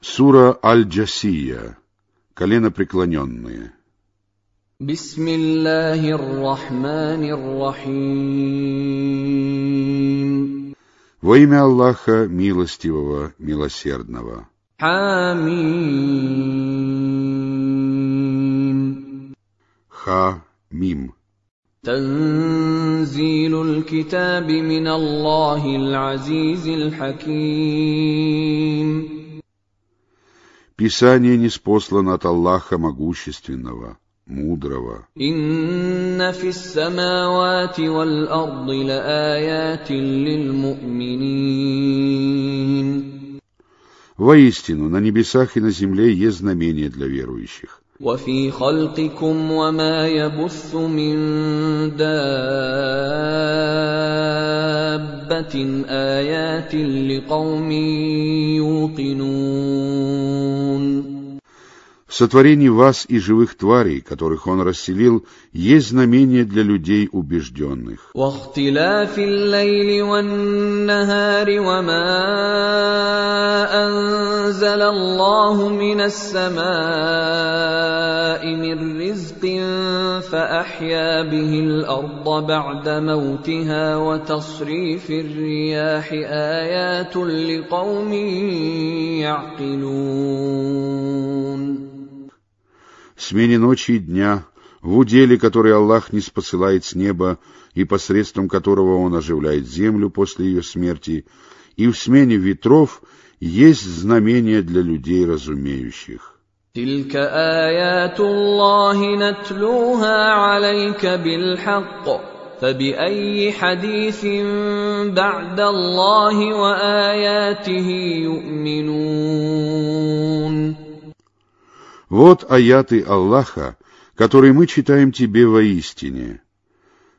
Сура Аль-Джасия. Колено преклоненные. بسم الله الرحمن الرحيم Во имя Аллаха, милостивого, милосердного. حميم Ха Мим. تنزيل الكتاب من الله العزيز الحكيم Писание неспослано от Аллаха Могущественного, Мудрого. إن في السماوات والأرض لآيات للمؤمنين Воистину, на небесах и на земле есть знамения для верующих. وفي خلقكم وما يبث من دابة آيات لقوم يوقنون В сотворении вас и живых тварей, которых Он расселил, есть знамения для людей убежденных. واختلاف الليل والنهار وما أنزل الله من السماء من رزق فأحيا به الأرض بعد موتها وتصريف الرياح آيات لقوم يعقلون В смене ночи и дня, в уделе, который Аллах не спосылает с неба и посредством которого Он оживляет землю после ее смерти, и в смене ветров есть знамения для людей разумеющих. تلك آيات الله نتلوها عليك بالحق فبأي حديث بعد الله وآياته يؤمنون Вот аяты Аллаха, которые мы читаем тебе воистине.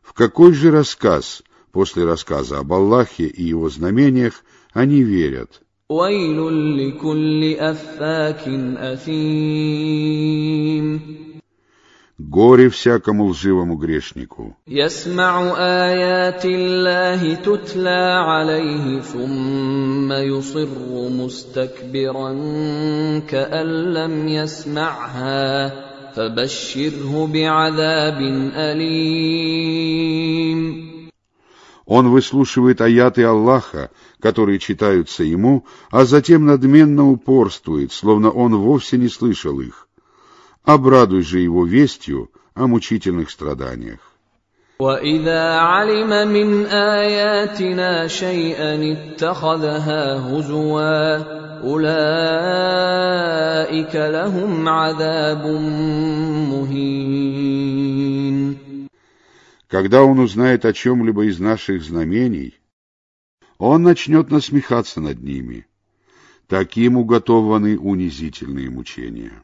В какой же рассказ, после рассказа об Аллахе и его знамениях, они верят? ويل لكل أفاك أثيم Горе всякому лживому грешнику, يسمع آيات الله تتلى عليه ثم يصر مستكبرا كأن لم يسمعها فبشره بعذاب أليم Он выслушивает аяты Аллаха, которые читаются ему, а затем надменно упорствует, словно он вовсе не слышал их. Обрадуй же его вестью о мучительных страданиях. وإذا علم من آياتنا شيئا اتخذها هزوا أولئك لهم عذاب مهين Когда он узнает о чем-либо из наших знамений, он начнет насмехаться над ними. Таким уготованы унизительные мучения.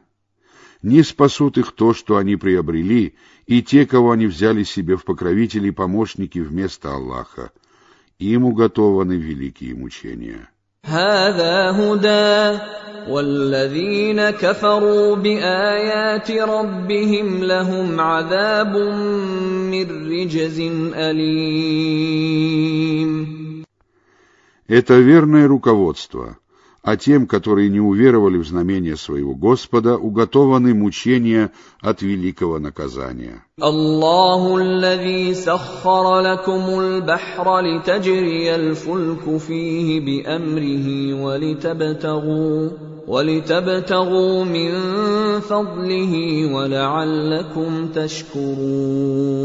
Не спасут их то, что они приобрели, и те, кого они взяли себе в покровители и помощники вместо Аллаха. Им уготованы великие мучения. هذا هدى والذين كفروا بآيات ربهم لهم عذاب من رجز أليم Это верное руководство, а тем, которые не уверовали в знамение своего Господа, уготованы мучения от великого наказания. الله الذي سخر لكم البحر لتجري الفلك فيه بأمره ولتبتغوا ولتبتغوا من فضله ولعلكم تشكرون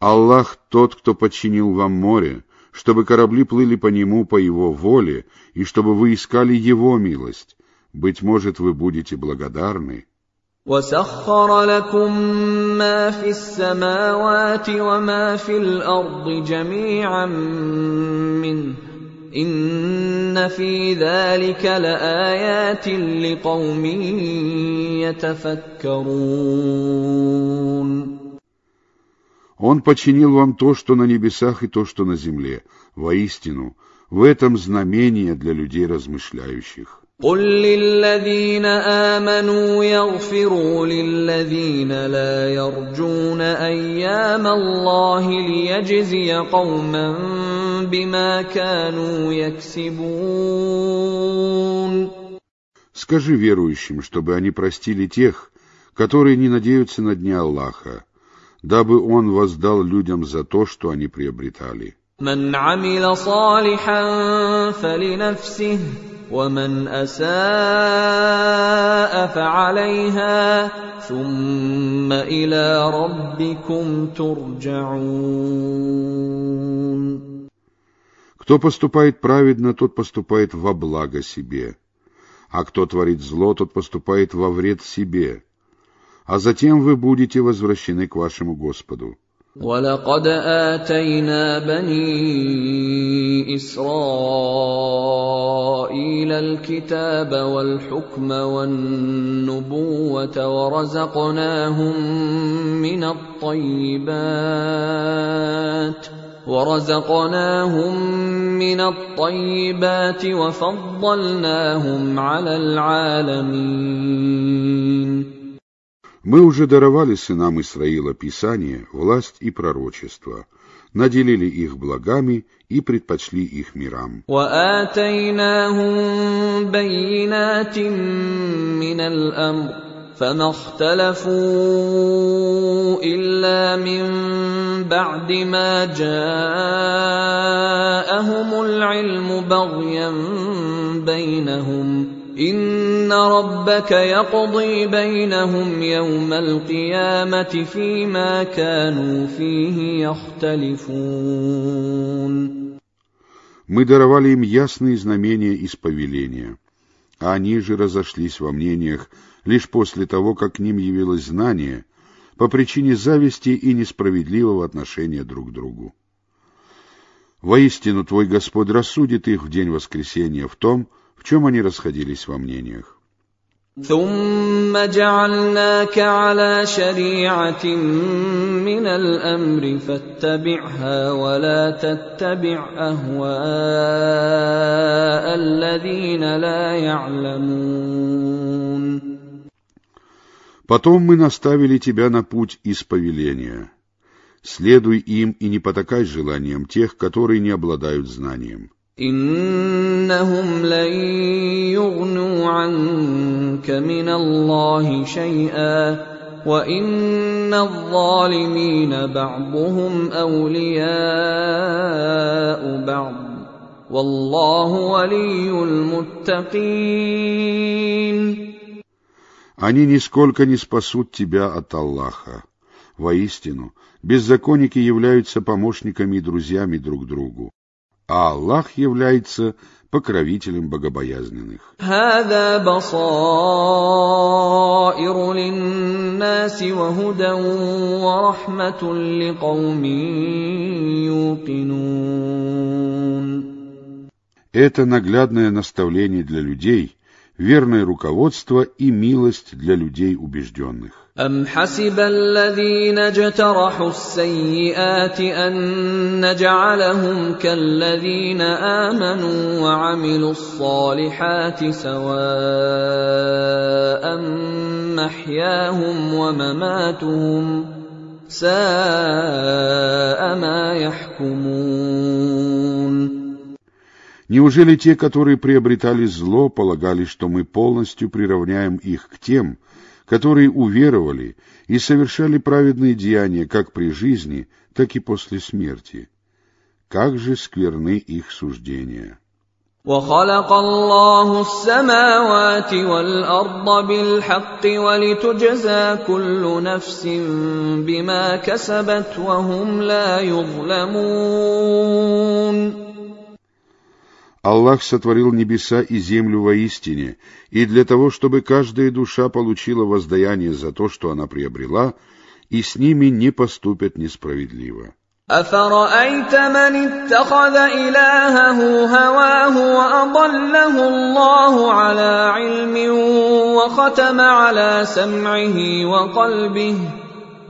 Аллах тот, кто подчинил вам море, чтобы корабли плыли по нему по его воле, и чтобы вы искали его милость. Быть может, вы будете благодарны. وسخر لكم ما في السماوات وما في الارض جميعا منه إن في ذلك لآيات لقوم يتفكرون Он починил вам то, что на небесах, и то, что на земле. Воистину, в этом знамение для людей размышляющих. قل للذين آمنوا يغفروا للذين لا يرجون أيام الله ليجزي قوما بما كانوا يكسبون Скажи верующим, чтобы они простили тех, которые не надеются на дни Аллаха, дабы Он воздал людям за то, что они приобретали. من عمل صالحا فلنفسه ومن اساء فعليها ثم الى ربكم ترجعون Кто поступает праведно, тот поступает во благо себе, а кто творит зло, тот поступает во вред себе, а затем вы будете возвращены к вашему Господу. ولقد اتينا بني اسرائيل الكتاب والحكم والنبوه ورزقناهم من الطيبات ورزقناهم من الطيبات وفضلناهم على العالمين Мы уже даровали сынам Исраила Писание, власть и пророчество, наделили их благами и предпочли их мирам. وآتيناهم بينات من الأمر فما اختلفوا إلا من بعد ما جاءهم العلم بغيا بينهم ان ربك يقضي بينهم يوم القيامه فيما كانوا فيه يختلفون Мы даровали им ясные знамения из повеления, а они же разошлись во мнениях лишь после того, как к ним явилось знание по причине зависти и несправедливого отношения друг к другу. Воистину, твой Господь рассудит их в день воскресения в том, в чем они расходились во мнениях. ثم جعلناك على شريعه من الامر فاتبعها ولا تتبع اهواء الذين لا يعلمون Потом мы наставили тебя на путь исповеления. Следуй им и не потакай желаниям тех, которые не обладают знанием. انهم لن يغنوا عنك من الله شيئا وان الظالمين بعضهم اولياء بعض والله ولي المتقين Они нисколько не спасут тебя от Аллаха. Воистину, беззаконники являются помощниками и друзьями друг другу а Аллах является покровителем богобоязненных. Это наглядное наставление для людей, верное руководство и милость для людей убежденных. أم حسب الذين اجترحوا السيئات أن نجعلهم كالذين آمنوا وعملوا الصالحات سواء محياهم ومماتهم ساء ما يحكمون Неужели те, которые приобретали зло, полагали, что мы полностью приравняем их к тем, которые уверовали и совершали праведные деяния как при жизни, так и после смерти? Как же скверны их суждения! وخلق الله السماوات والارض بالحق ولتجزى كل نفس بما كسبت وهم لا يظلمون Аллах сотворил небеса и землю воистине, и для того, чтобы каждая душа получила воздаяние за то, что она приобрела, и с ними не поступят несправедливо. أفرأيت من اتخذ إلهه هواه وأضله الله على علم وختم على سمعه وقلبه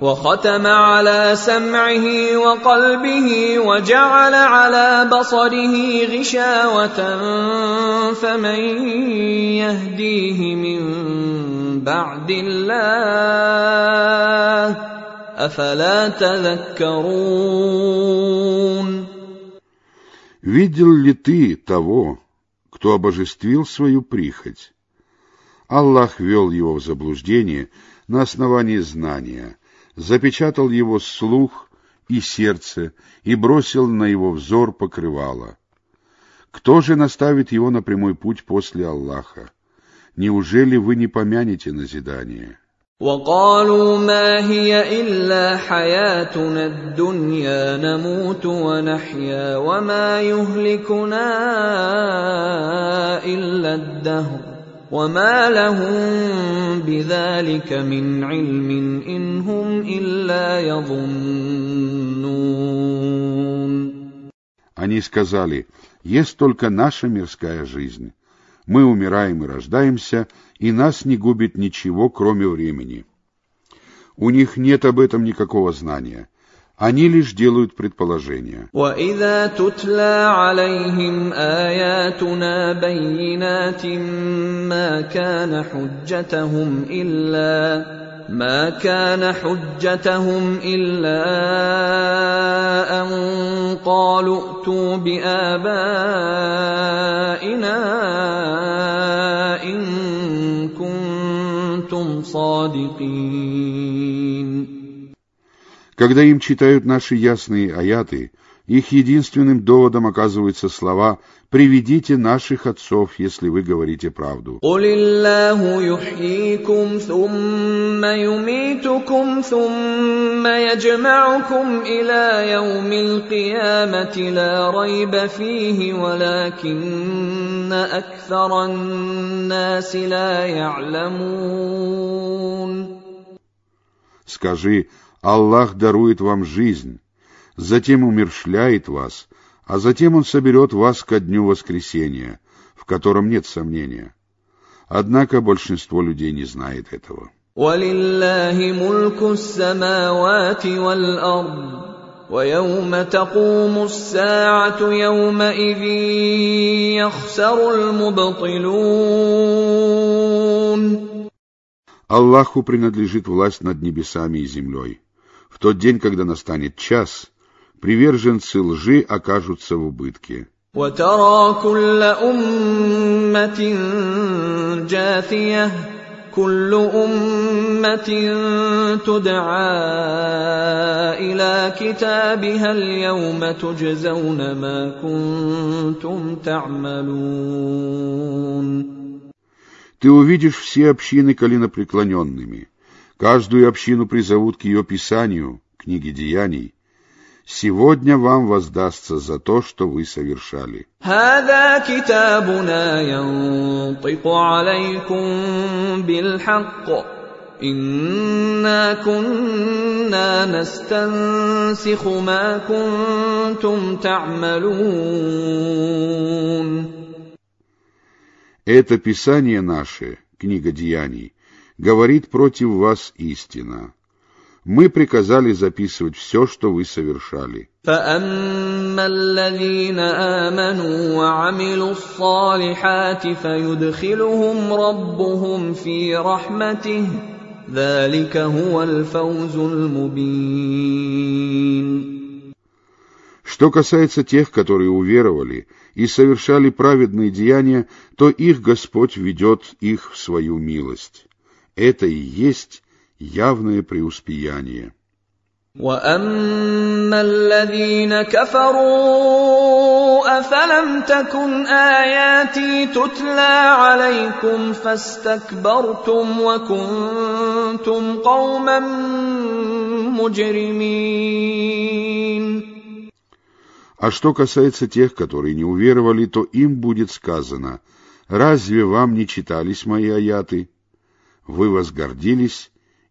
وختم على سمعه وقلبه وجعل على بصره غشاوة فمن يهديه من بعد الله أفلا تذكرون Видел ли ты того, кто обожествил свою прихоть? Аллах вел его в заблуждение на основании знания, – запечатал его слух и сердце и бросил на его взор покрывало. Кто же наставит его на прямой путь после Аллаха? Неужели вы не помянете назидание? وقالوا ما هي الا حياتنا الدنيا نموت ونحيا وما يهلكنا الا الدهر وما لهم بذلك من علم ان هم الا يظنون Они сказали, есть только наша мирская жизнь. Мы умираем и рождаемся, и нас не губит ничего, кроме времени. У них нет об этом никакого знания. Они лишь делают предположения. وإذا تتلى عليهم آياتنا بينات ما كان حجتهم إلا ما كان حجتهم إلا أن قالوا ائتوا بآبائنا إن كنتم صادقين Когда им читают наши ясные аяты, Их единственным доводом оказываются слова «Приведите наших отцов, если вы говорите правду». Скажи, Аллах дарует вам жизнь, затем умершляет вас, а затем Он соберет вас ко дню воскресения, в котором нет сомнения. Однако большинство людей не знает этого. ولله ملك السماوات والأرض ويوم تقوم الساعة يومئذ يخسر المبطلون Аллаху принадлежит власть над небесами и землей. В тот день, когда настанет час, приверженцы лжи окажутся в убытке. وترى كل أمة جاثية كل أمة تدعى إلى كتابها اليوم تجزون ما كنتم تعملون Ты увидишь все общины коленопреклоненными. Каждую общину призовут к ее писанию, книге деяний. Сегодня вам воздастся за то, что вы совершали. هذا كتابنا ينطق عليكم بالحق إنا كنا نستنسخ ما كنتم تعملون Это Писание наше, книга деяний, говорит против вас истина. Мы приказали записывать все, что вы совершали. فأما الذين آمنوا وعملوا الصالحات فيدخلهم ربهم في رحمته ذلك هو الفوز المبين Что касается тех, которые уверовали и совершали праведные деяния, то их Господь ведет их в свою милость. Это и есть явное преуспеяние. واما الذين كفروا افلم تكن اياتي تتلى عليكم فاستكبرتم وكنتم قوما مجرمين А что касается тех, которые не уверовали, то им будет сказано, «Разве вам не читались мои аяты? Вы возгордились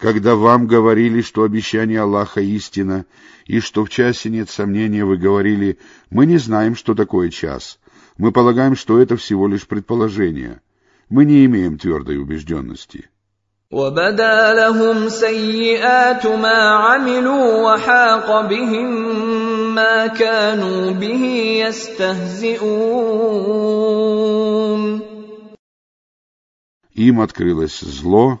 когда вам говорили, что обещание Аллаха истина, и что в часе нет сомнения, вы говорили, мы не знаем, что такое час. Мы полагаем, что это всего лишь предположение. Мы не имеем твердой убежденности. وبدا لهم سيئات ما عملوا وحاق بهم ما كانوا به يستهزئون Им открылось зло,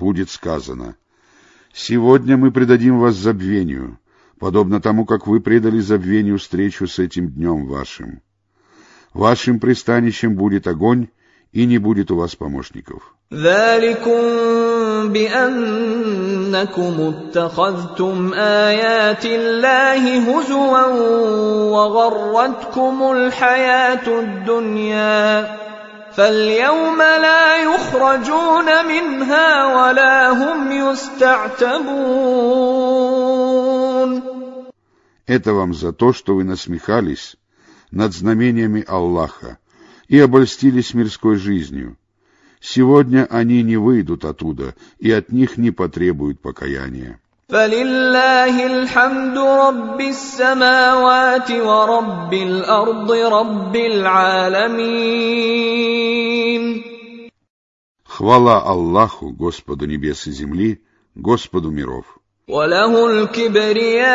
будет сказано, «Сегодня мы предадим вас забвению, подобно тому, как вы предали забвению встречу с этим днем вашим. Вашим пристанищем будет огонь, и не будет у вас помощников». بأنكم اتخذتم آيات الله هزوا وغرتكم الحياة الدنيا فاليوم لا يخرجون منها ولا هم يستعتبون Это вам за то, что вы насмехались над знамениями Аллаха и обольстились мирской жизнью. Сегодня они не выйдут оттуда, и от них не потребуют покаяния. فلله الحمد رب السماوات ورب الارض رب العالمين Хвала Аллаху, Господу небес и земли, Господу миров. وله الكبرياء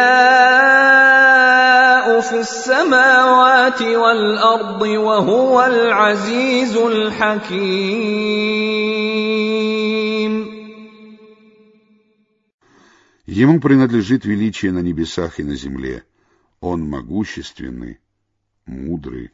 في السماوات والارض وهو العزيز الحكيم Ему принадлежит величие на небесах и на земле. Он могущественный, мудрый.